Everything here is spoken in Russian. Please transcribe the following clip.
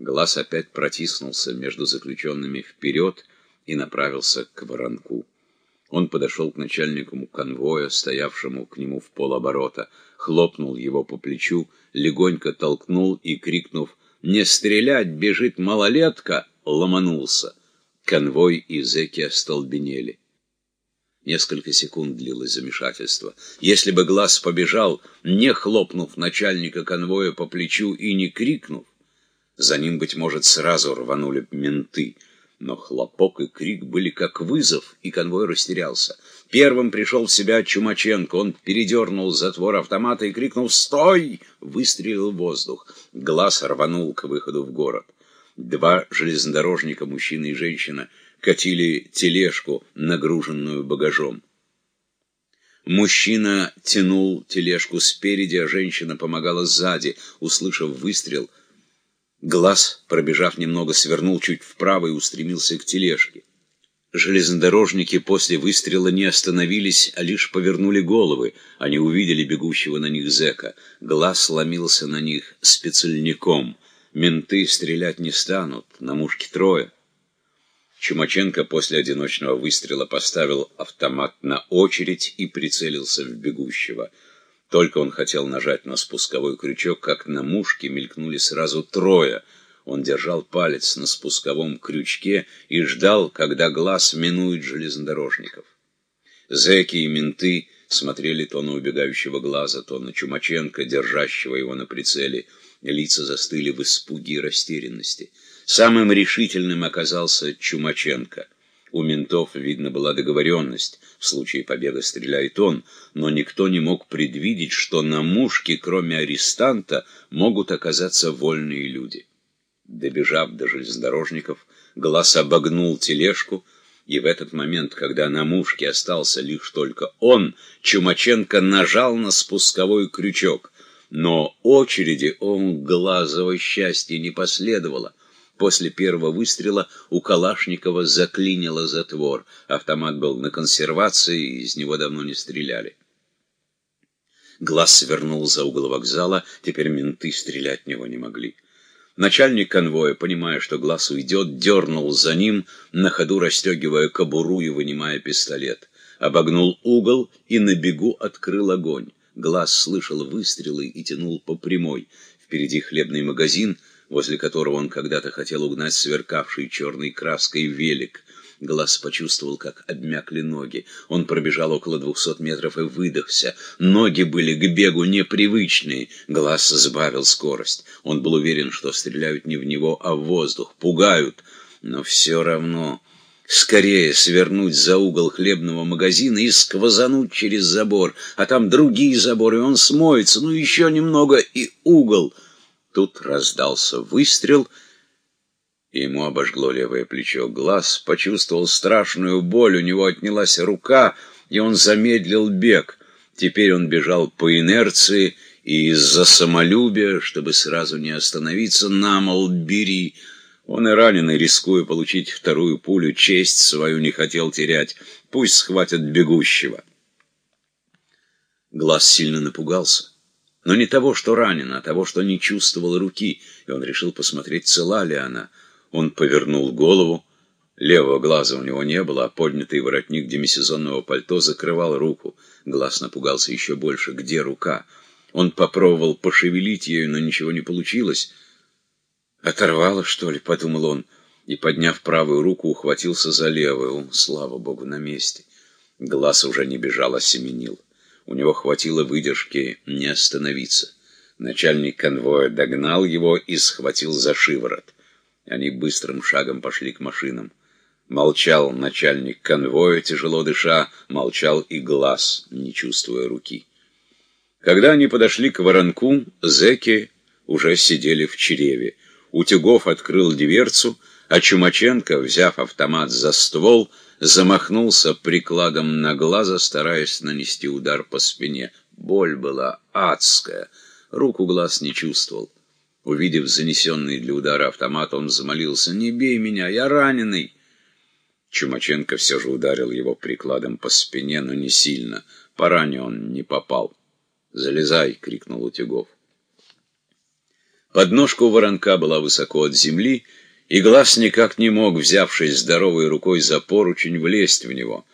Глаз опять протиснулся между заключенными вперед и направился к воронку. Он подошел к начальнику конвоя, стоявшему к нему в полоборота, хлопнул его по плечу, легонько толкнул и, крикнув «Не стрелять! Бежит малолетка!» ломанулся. Конвой и зэки остолбенели. Несколько секунд длилось замешательство. Если бы глаз побежал, не хлопнув начальника конвоя по плечу и не крикнув, за ним, быть может, сразу рванули менты. Но хлопок и крик были как вызов, и конвой растерялся. Первым пришел в себя Чумаченко. Он передернул затвор автомата и крикнул «Стой!» Выстрелил в воздух. Глаз рванул к выходу в город. Два железнодорожника, мужчина и женщина, катили тележку, нагруженную багажом. Мужчина тянул тележку спереди, а женщина помогала сзади. Услышав выстрел, глаз, пробежав немного, свернул чуть вправо и устремился к тележке. Железнодорожники после выстрела не остановились, а лишь повернули головы. Они увидели бегущего на них зэка. Глаз ломился на них спецельником. Менты стрелять не станут, на мушке трое. Чумаченко после одиночного выстрела поставил автомат на очередь и прицелился в бегущего. Только он хотел нажать на спусковой крючок, как на мушке мелькнули сразу трое. Он держал палец на спусковом крючке и ждал, когда глаз минует железнодорожников. Зэки и менты смотрели то на убегающего глаза, то на Чумаченко, держащего его на прицеле. Лица застыли в испуге и растерянности. Самым решительным оказался Чумаченко. У ментов, видно, была договоренность. В случае побега стреляет он, но никто не мог предвидеть, что на мушке, кроме арестанта, могут оказаться вольные люди. Добежав до железнодорожников, Глаз обогнул тележку, и в этот момент, когда на мушке остался лишь только он, Чумаченко нажал на спусковой крючок — но очереди он глазового счастья не последовало. После первого выстрела у Калашникова заклинило затвор. Автомат был на консервации, из него давно не стреляли. Глаз свернул за угол вокзала, теперь менты стрелять в него не могли. Начальник конвоя, понимая, что глаз уйдет, дернул за ним, на ходу расстегивая кобуру и вынимая пистолет. Обогнул угол и на бегу открыл огонь. Глаз слышал выстрелы и тянул по прямой. Впереди хлебный магазин, возле которого он когда-то хотел угнать сверкавший черной краской велик. Глаз почувствовал, как обмякли ноги. Он пробежал около двухсот метров и выдохся. Ноги были к бегу непривычные. Глаз сбавил скорость. Он был уверен, что стреляют не в него, а в воздух. Пугают. Но все равно скорее свернуть за угол хлебного магазина и сквозануть через забор, а там другие заборы, он смоется, ну еще немного, и угол. Тут раздался выстрел, ему обожгло левое плечо. Глаз почувствовал страшную боль, у него отнялась рука, и он замедлил бег. Теперь он бежал по инерции, и из-за самолюбия, чтобы сразу не остановиться, намол бери — он и раненый, рискуя получить вторую пулю, честь свою не хотел терять. Пусть схватят бегущего. Глаз сильно напугался. Но не того, что ранен, а того, что не чувствовал руки, и он решил посмотреть, цела ли она. Он повернул голову. Левого глаза у него не было, а поднятый воротник демисезонного пальто закрывал руку. Глаз напугался еще больше. Где рука? Он попробовал пошевелить ею, но ничего не получилось. «Оторвало, что ли?» — подумал он, и, подняв правую руку, ухватился за левую. Слава богу, на месте. Глаз уже не бежал, а семенил. У него хватило выдержки не остановиться. Начальник конвоя догнал его и схватил за шиворот. Они быстрым шагом пошли к машинам. Молчал начальник конвоя, тяжело дыша, молчал и глаз, не чувствуя руки. Когда они подошли к воронку, зэки уже сидели в чреве. Утюгов открыл дверцу, а Чумаченко, взяв автомат за ствол, замахнулся прикладом на глаза, стараясь нанести удар по спине. Боль была адская, руку глаз не чувствовал. Увидев занесенный для удара автомат, он замолился «Не бей меня, я раненый!» Чумаченко все же ударил его прикладом по спине, но не сильно. По ране он не попал. «Залезай!» — крикнул Утюгов. Подножка у воронка была высоко от земли, и глаз никак не мог, взявшись здоровой рукой за поручень, влезть в него.